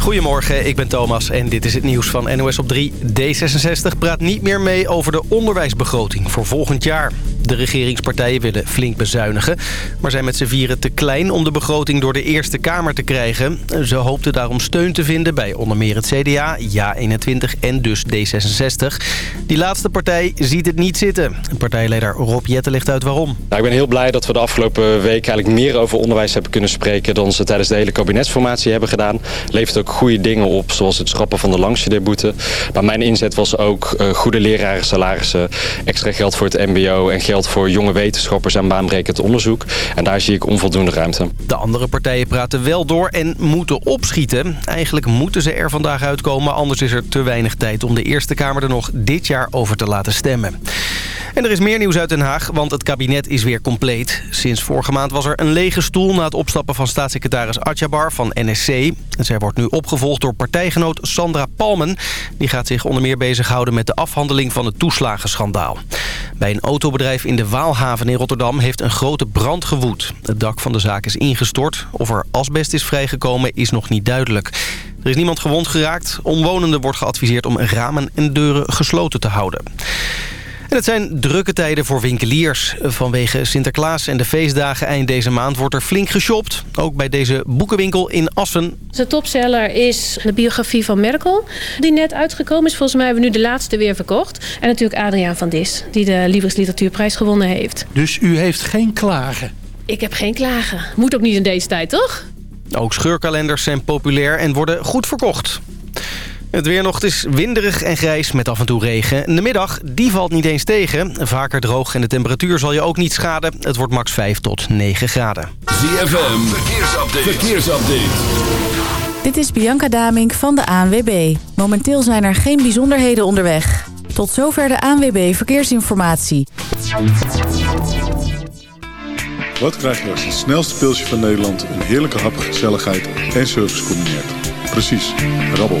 Goedemorgen, ik ben Thomas en dit is het nieuws van NOS op 3. D66 praat niet meer mee over de onderwijsbegroting voor volgend jaar. De regeringspartijen willen flink bezuinigen... maar zijn met z'n vieren te klein om de begroting door de Eerste Kamer te krijgen. Ze hoopten daarom steun te vinden bij onder meer het CDA, JA21 en dus D66. Die laatste partij ziet het niet zitten. Partijleider Rob Jetten legt uit waarom. Nou, ik ben heel blij dat we de afgelopen week eigenlijk meer over onderwijs hebben kunnen spreken... dan ze tijdens de hele kabinetsformatie hebben gedaan. Levert ook goede dingen op, zoals het schrappen van de langstudeerboete. Maar mijn inzet was ook uh, goede leraren, salarissen, extra geld voor het mbo... en geld voor jonge wetenschappers en baanbrekend onderzoek. En daar zie ik onvoldoende ruimte. De andere partijen praten wel door en moeten opschieten. Eigenlijk moeten ze er vandaag uitkomen, anders is er te weinig tijd... om de Eerste Kamer er nog dit jaar over te laten stemmen. En er is meer nieuws uit Den Haag, want het kabinet is weer compleet. Sinds vorige maand was er een lege stoel na het opstappen van staatssecretaris Atjabar van NSC. En zij wordt nu opgevolgd door partijgenoot Sandra Palmen. Die gaat zich onder meer bezighouden met de afhandeling van het toeslagenschandaal. Bij een autobedrijf in de Waalhaven in Rotterdam heeft een grote brand gewoed. Het dak van de zaak is ingestort. Of er asbest is vrijgekomen is nog niet duidelijk. Er is niemand gewond geraakt. Omwonenden wordt geadviseerd om ramen en deuren gesloten te houden. En het zijn drukke tijden voor winkeliers. Vanwege Sinterklaas en de feestdagen eind deze maand wordt er flink geshopt. Ook bij deze boekenwinkel in Assen. De topseller is de biografie van Merkel. Die net uitgekomen is. Volgens mij hebben we nu de laatste weer verkocht. En natuurlijk Adriaan van Dis. Die de Libris Literatuurprijs gewonnen heeft. Dus u heeft geen klagen? Ik heb geen klagen. Moet ook niet in deze tijd, toch? Ook scheurkalenders zijn populair en worden goed verkocht. Het weer nog is winderig en grijs met af en toe regen. De middag, die valt niet eens tegen. Vaker droog en de temperatuur zal je ook niet schaden. Het wordt max 5 tot 9 graden. ZFM, verkeersupdate. verkeersupdate. Dit is Bianca Damink van de ANWB. Momenteel zijn er geen bijzonderheden onderweg. Tot zover de ANWB Verkeersinformatie. Wat krijg je als het snelste pilsje van Nederland... een heerlijke hap, gezelligheid en service combineert? Precies, rabbel.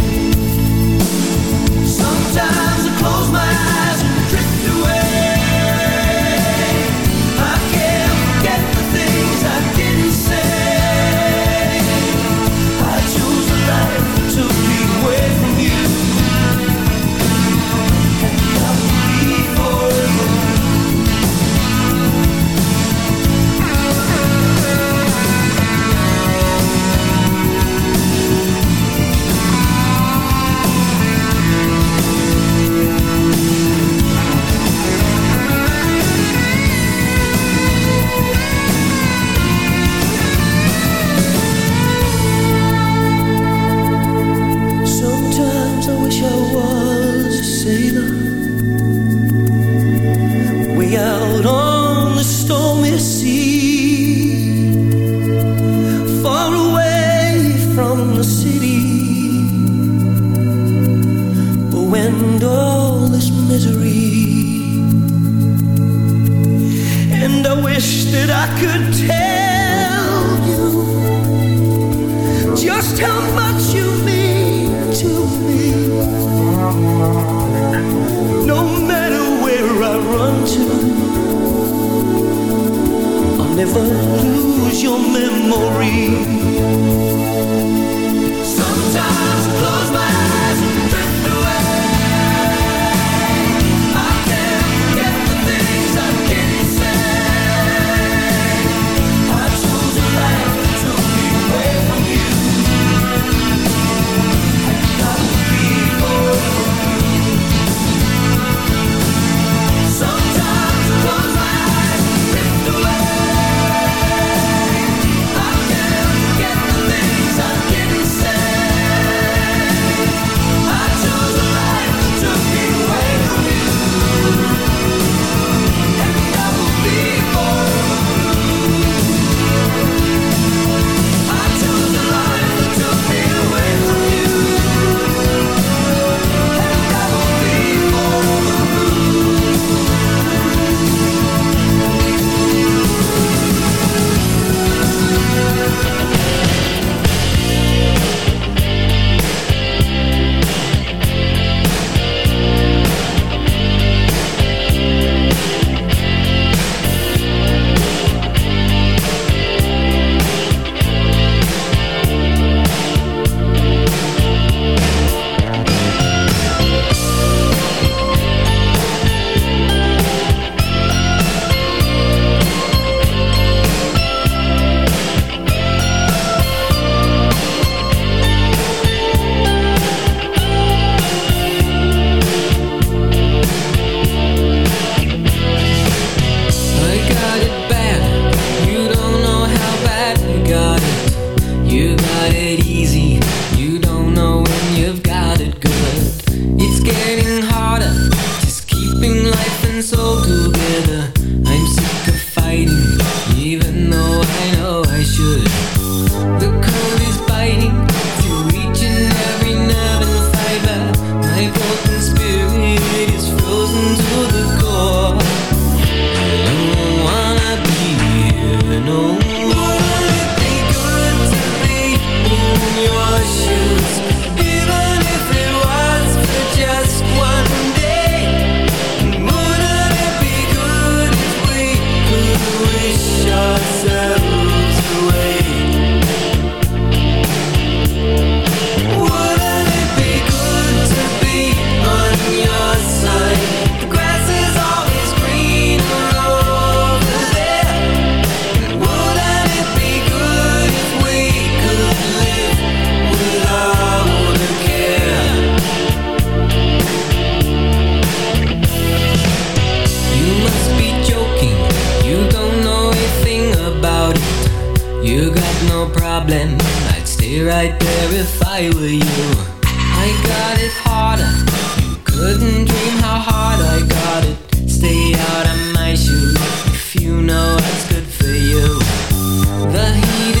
I were you, I got it harder. You couldn't dream how hard I got it. Stay out of my shoes if you know it's good for you. The heat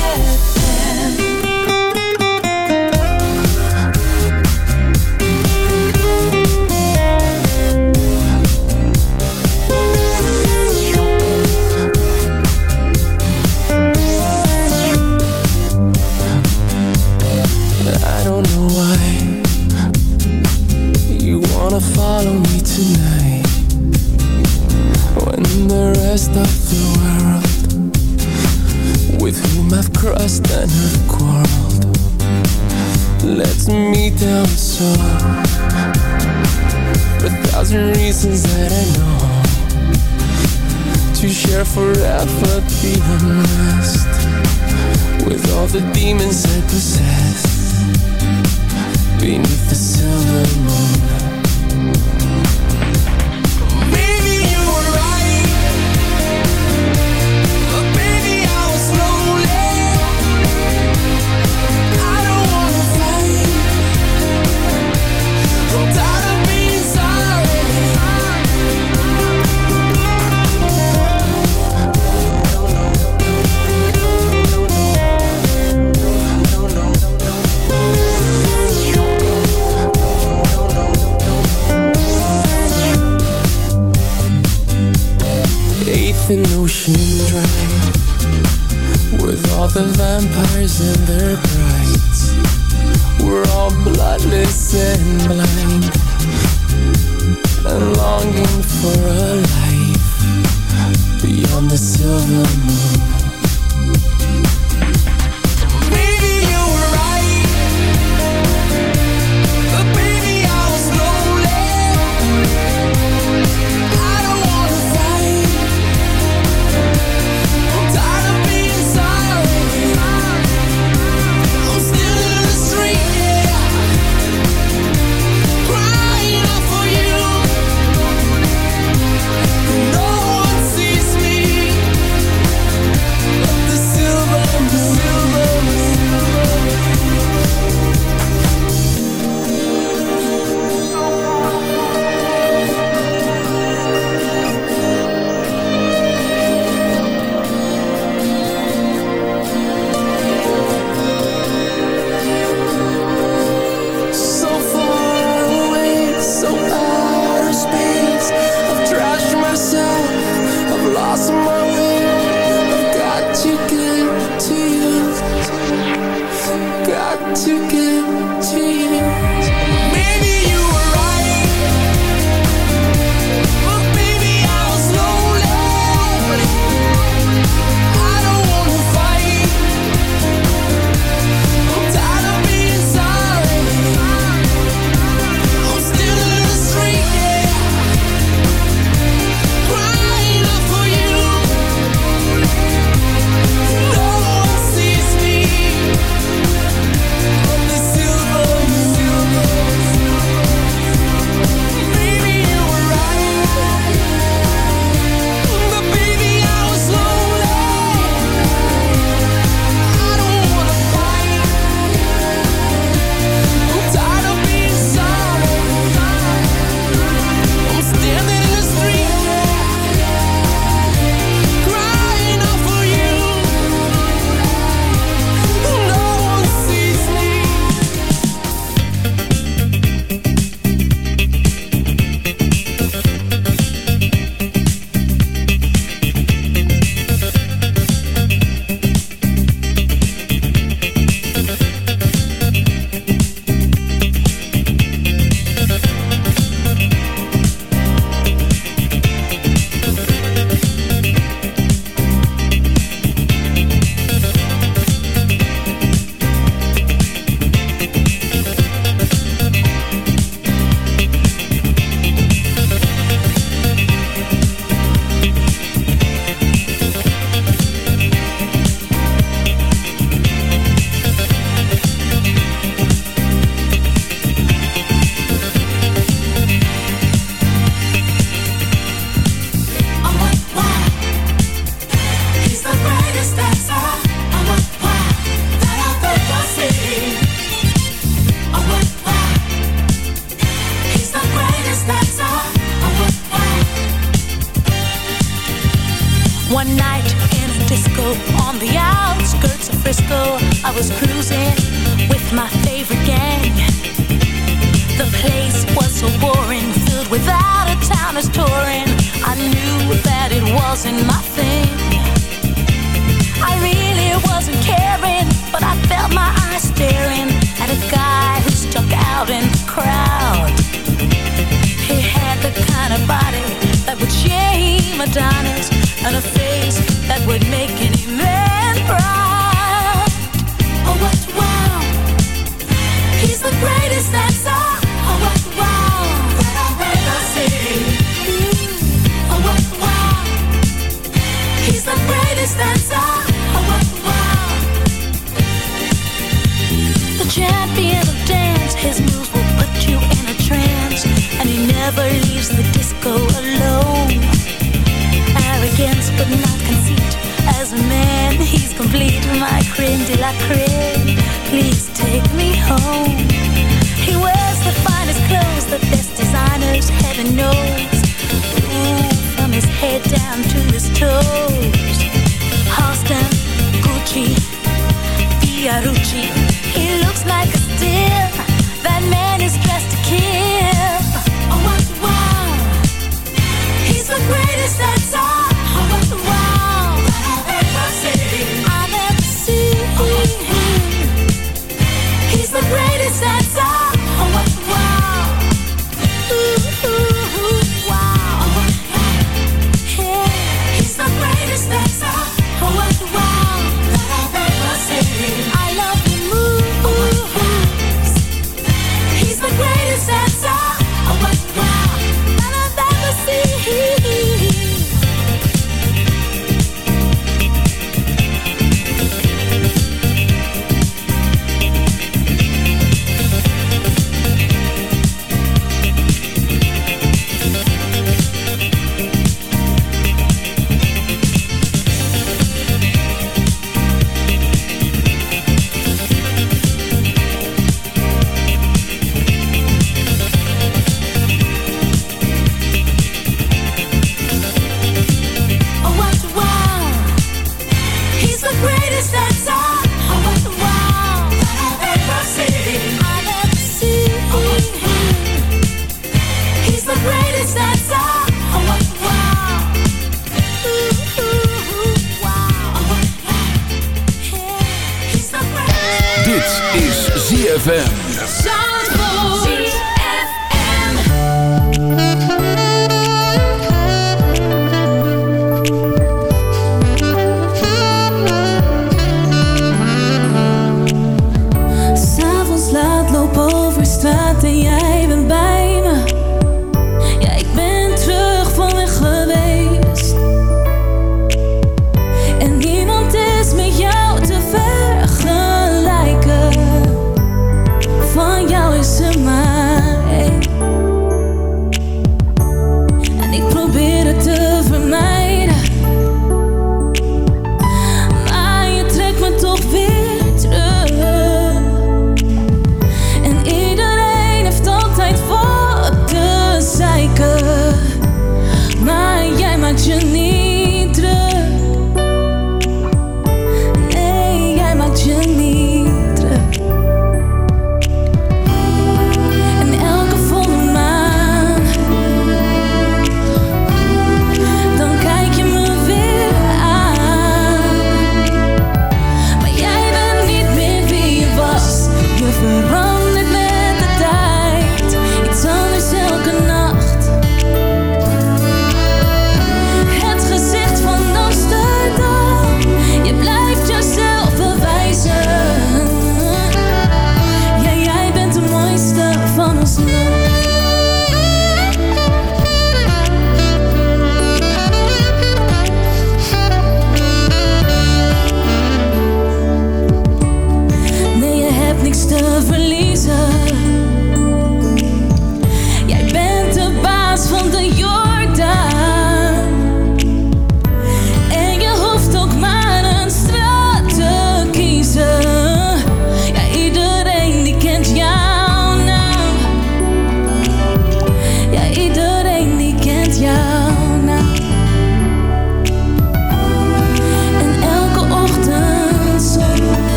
soul A thousand reasons that I know To share forever be unrest With all the demons I possess. Beneath the silver moon. on the silver moon.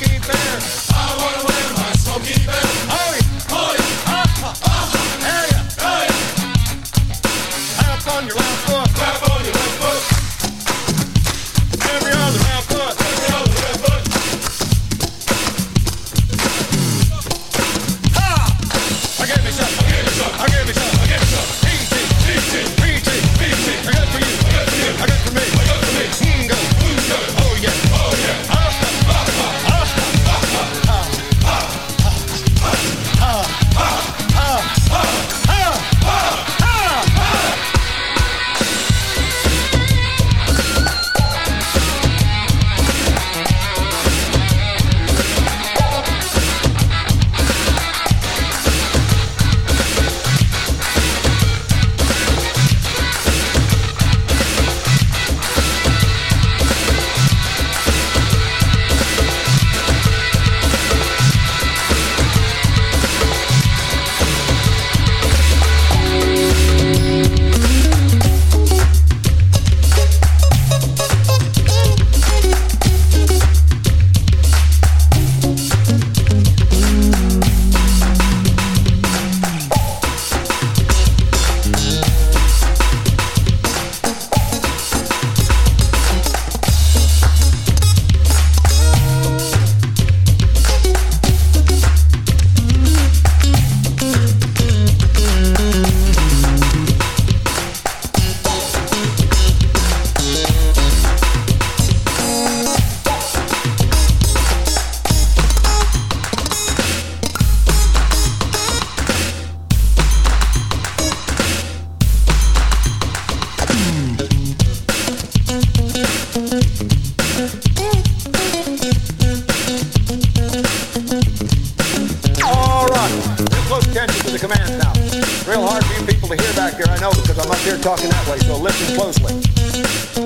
keep it. Talking that way, so listen closely.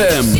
ZFM.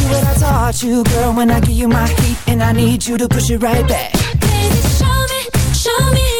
Do what I taught you, girl. When I give you my heat, and I need you to push it right back. Baby, show me, show me.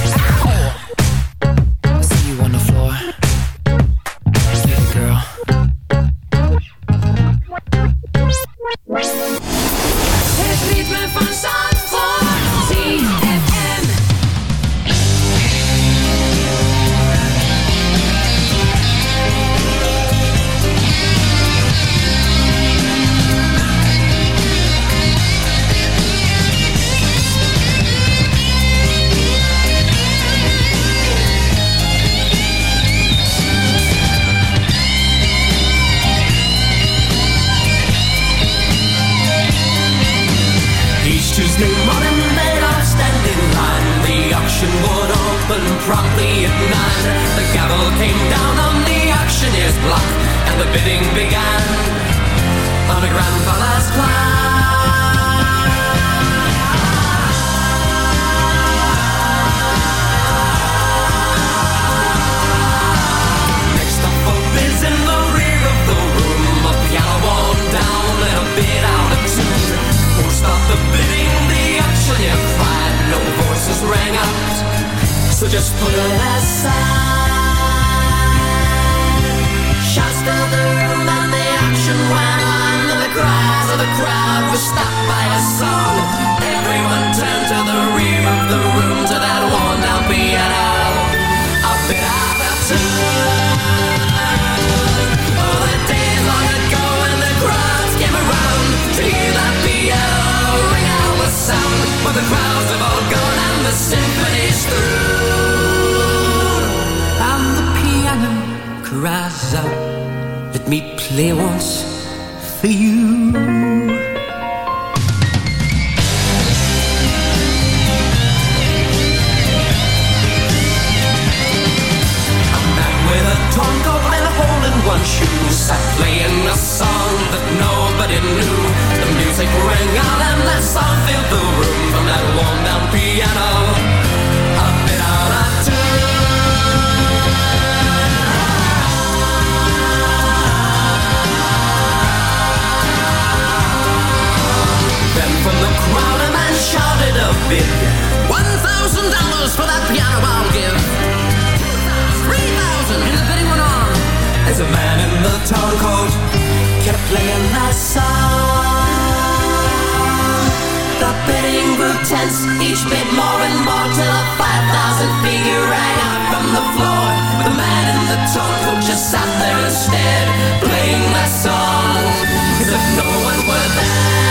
The bidding began. On a grandfather's The crowds have all gone and the symphony's through. And the piano cries out, let me play once for you. one playing a song that nobody knew piano out I turn Then from the crowd a man shouted a bid One thousand dollars for that piano I'll give. Three thousand and the bidding went on As a man in the town coat kept playing that song. tense each bit more and more till a 5,000 figure rang out from the floor. The man in the tone just sat there and stared, playing that song as if no one were there.